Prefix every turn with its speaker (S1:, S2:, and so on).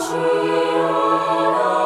S1: Lucia.